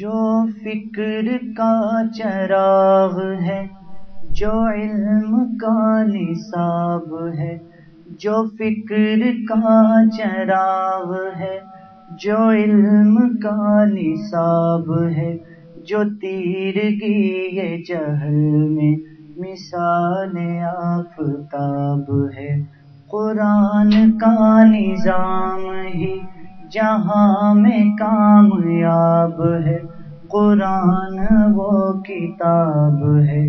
جو فکر کا چراغ ہے، جو علم کا نصاب ہے، جو فکر کا چراغ ہے، جو علم کا نصاب ہے، جو تیرگی یہ جہل میں مثال آفتاب ہے۔ قرآن کا نظام ہی جہاں میں کامیاب ہے۔ قرآن وہ کتاب ہے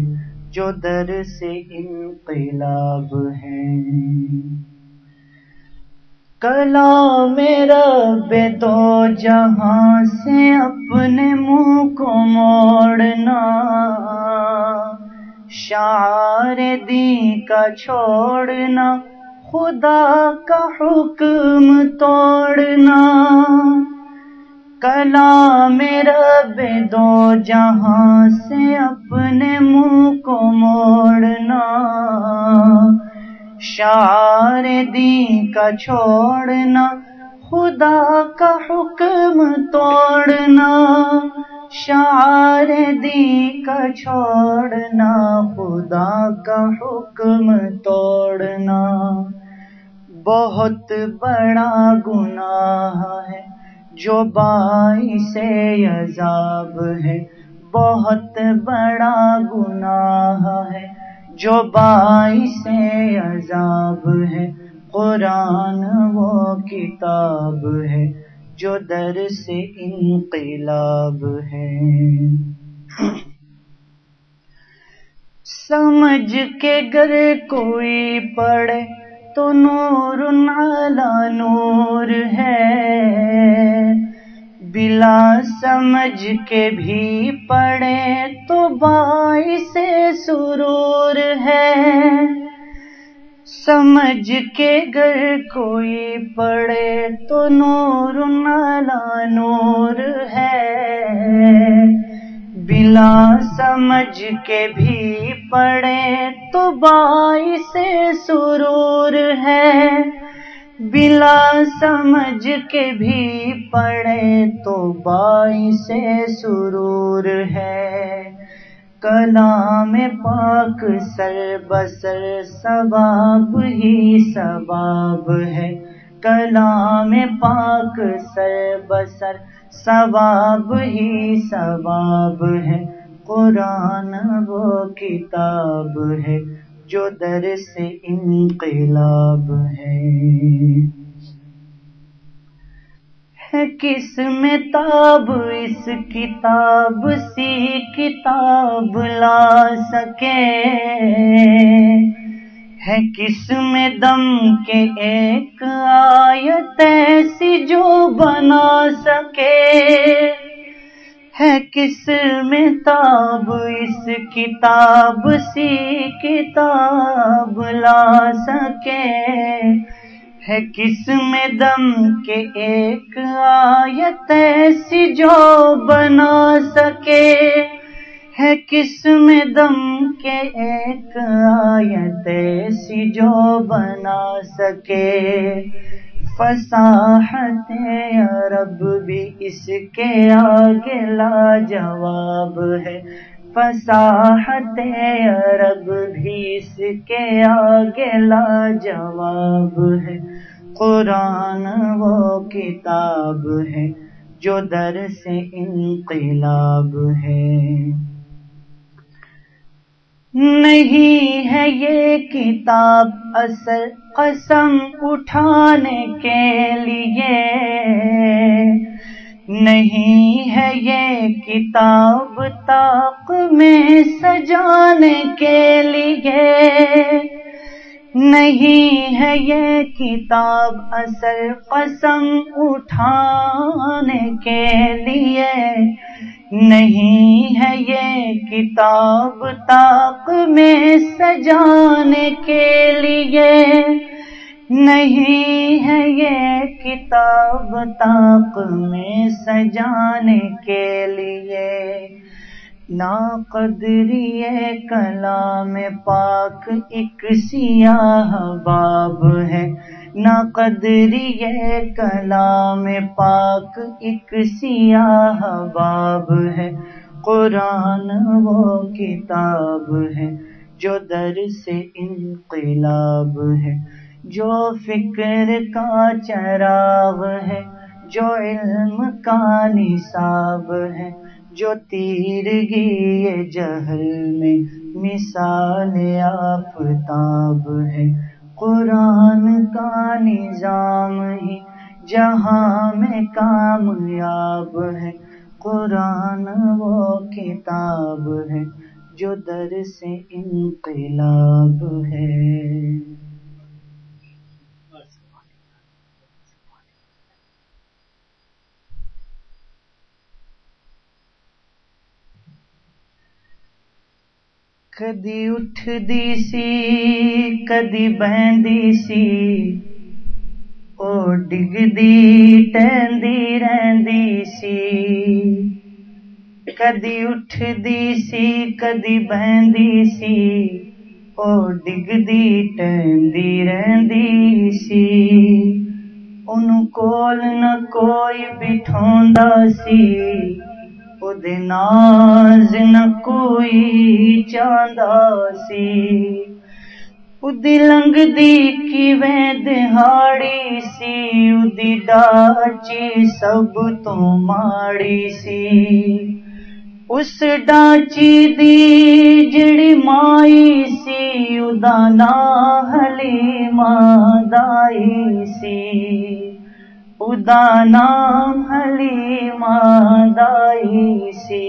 جو در سے انقلاب ہے۔ کلا میرا بے تو جہاں سے اپنے منہ کو موڑنا شعر دی کا چھوڑنا خدا کا حکم توڑنا۔ کلا میرا بے دو جہاں سے اپنے منہ کو موڑنا۔ شعر دی کا چھوڑنا، خدا کا حکم توڑنا۔ شعر دی کا چھوڑنا، خدا کا حکم توڑنا۔ بہت بڑا گناہ ہے، جو باعث عذاب ہے۔ بہت بڑا گناہ ہے، جو باعث عذاب ہے۔ قرآن وہ کتاب ہے جو در سے انقلاب ہے۔ سمجھ کے گر کوئی پڑے تو نور علی نور ہے۔ بلا سمجھ کے بھی پڑے تو باعث سرور ہے۔ سمجھ کے گر کوئی پڑے تو نور علی نور ہے۔ بلا سمجھ کے بھی پڑے تو باعث سرور ہے۔ بلا سمجھ کے بھی پڑے تو باعث سرور ہے۔ کلام پاک سر بسر ثواب ہی ثواب ہے۔ کلام پاک سر بسر ثواب ہی ثواب ہے۔ قرآن وہ کتاب ہے جو در سے انقلاب ہے۔ کس میں تاب اس کتاب سی کتاب لا سکے؟ ہے کس میں دم کے ایک آیت ایسی جو بنا سکے؟ ہے کس میں تاب اس کتاب سی کتاب لا سکے؟ ہے کس میں دم کے ایک آیت ایسی جو بنا سکے؟ ہے کس میں دم کے ایک آیت ایسی جو بنا سکے؟ فصاحت عرب بھی اس کے آگے لا جواب ہے فصاحت عرب بھی اس کے آگے لا جواب ہے۔ قرآن وہ کتاب ہے جو در سے انقلاب ہے۔ نہیں ہے یہ کتاب اصل قسم اٹھانے کے لیے۔ نہیں ہے یہ کتاب تاق میں سجانے کے لیے۔ نہیں ہے یہ کتاب اصل قسم اٹھانے کے لیے۔ نہیں ہے یہ کتاب تاق میں سجانے کے لیے۔ نہیں ہے یہ کتاب تاق میں سجانے کے لیے۔ نا قدری کلام پاک ایک سیاہ باب ہے۔ نہ قدری کلام پاک، ایک سیاہ باب ہے۔ قرآن وہ کتاب ہے جو در سے انقلاب ہے، جو فکر کا چراغ ہے، جو علم کا نصاب ہے، جو تیرگی جہل میں مثال آفتاب ہے۔ قرآن کا نظام ہی جہاں میں کامیاب ہے۔ قرآن وہ کتاب ہے جو در سے انقلاب ہے۔ کدی اٹھ دی سی کدی بہندی سی او ڈگ دی ٹہندی رہندی سی کدی اٹھ دی سی کدی بہندی سی او ڈگ دی ٹہندی رہندی سی ان کول نہ کوئی بٹھوندا سی ناز نہ کوئی چاہتا سی ادی لنگ دی کی دہاڑی سی ادی ڈاچی سب تو ماڑی سی اس ڈاچی دی جڑی مائی سی ادا نا نام ہلی مادائی سی۔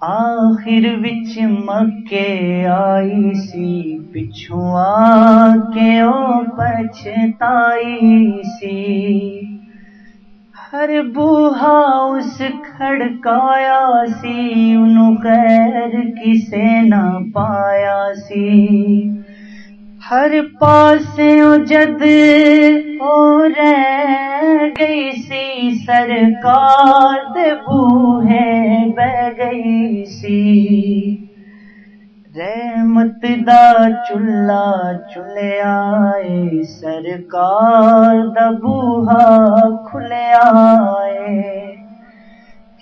آخر بچ مکے آئی سی پچھو آ کے او پچھتائی سی۔ ہر بوہا اس کھڑکایا سی، انہوں خیر کسے نہ پایا سی۔ ہر پاس جد ہو رہ گئی سی سرکار ہے بہ گئی سی۔ رحمت دا چلا چلے آئے، سرکار دا بوہا کھلے آئے۔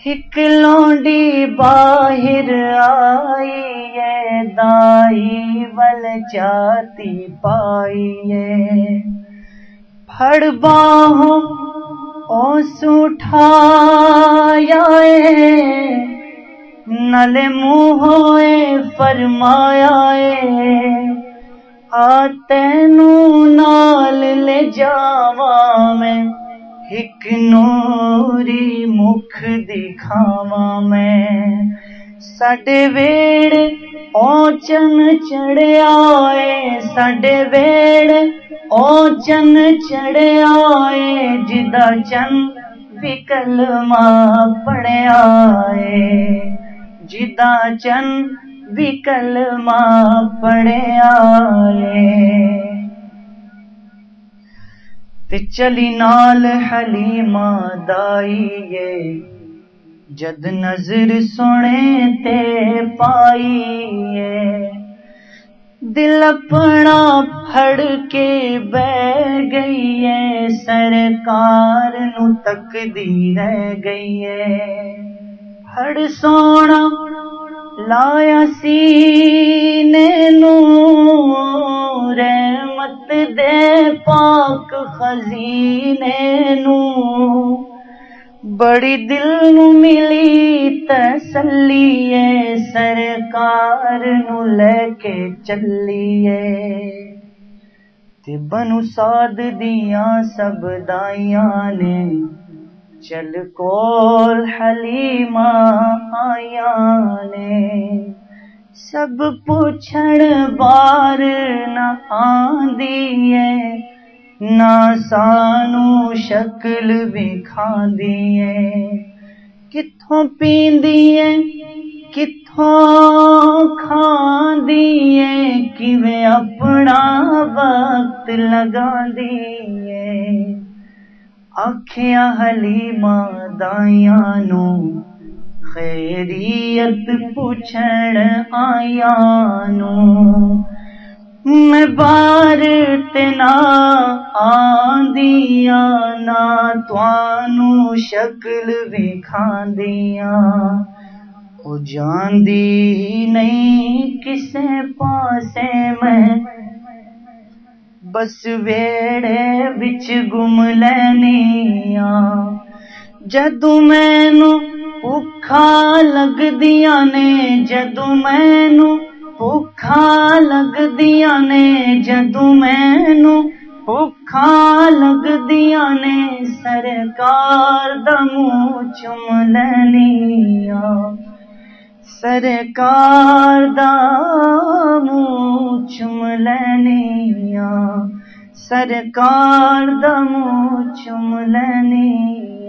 ایک لونڈی باہر آئی ہے، دائی ول جاتی پائی ہے۔ پھڑ باہوں اوس اٹھایا ہے، نل منہ فرمایا ہے۔ آ تینوں نال لے جاواں میں ایک نوری مکھ دکھاوا میں۔ سڈے ویڑ اوچن چڑیا سڈے ویڑ اوچن چڑیا جدا چن وکل ماں پڑیا جدا چن وکل ماں پڑیا تے چلی نال حلیمہ دائیے جد نظر سونے تے پائیے دل اپنا پھڑ کے بہ گئی ہے سرکار نو تک دی رہ گئی ہے پھڑ سونا لایا سینے نو رہ رحمت دے پاک خزینے نو۔ بڑی دل نو ملی تسلی سرکار نو لے کے چلیے۔ تے بنو ساد دیاں سب دائیاں نے چل کول حلیمہ آیا نے۔ سب پوچھڑ بار نہ آندی ہے نہ سانو شکل بھی کھاندی ہے کتھوں پیندی ہے کتھوں کھاندی ہے کیویں اپنا وقت لگا دی ہے آخیا حلیمہ ਖੈਰੀਅਤ ਪੁੱਛਣ ਆਇਆ ਨੂੰ ਮੈਂ ਬਾਰ ਤੇ ਨਾ ਆਂਦੀਆਂ ਨਾ ਤੁਹਾਨੂੰ ਸ਼ਕਲ ਵਿਖਾਂਦੀਆਂ। ਉਹ ਜਾਂਦੀ ਹੀ ਨਹੀਂ ਕਿਸੇ ਪਾਸੇ ਮੈਂ। ਬਸ ਵੇੜੇ ਵਿੱਚ ਗੁੰਮ ਲੈਨੀਆਂ ਜਦੋਂ ਮੈਨੂੰ ਭੁੱਖਾ ਲੱਗਦੀਆਂ ਨੇ ਜਦੋਂ ਮੈਨੂੰ ਭੁੱਖਾ ਲੱਗਦੀਆਂ ਨੇ ਜਦੋਂ ਮੈਨੂੰ ਭੁੱਖਾ ਲੱਗਦੀਆਂ ਨੇ ਸਰਕਾਰ ਦਾ ਮੂੰਹ ਚੁੰਮ ਲੈਣੀਆਂ ਸਰਕਾਰ ਦਾ ਮੂੰਹ ਚੁੰਮ ਲੈਣੀਆਂ ਸਰਕਾਰ ਦਾ ਮੂੰਹ ਚੁੰਮ ਲੈਣੀਆਂ